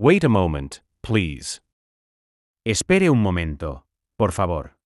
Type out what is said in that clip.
Wait a moment, please. Espere un momento, por favor.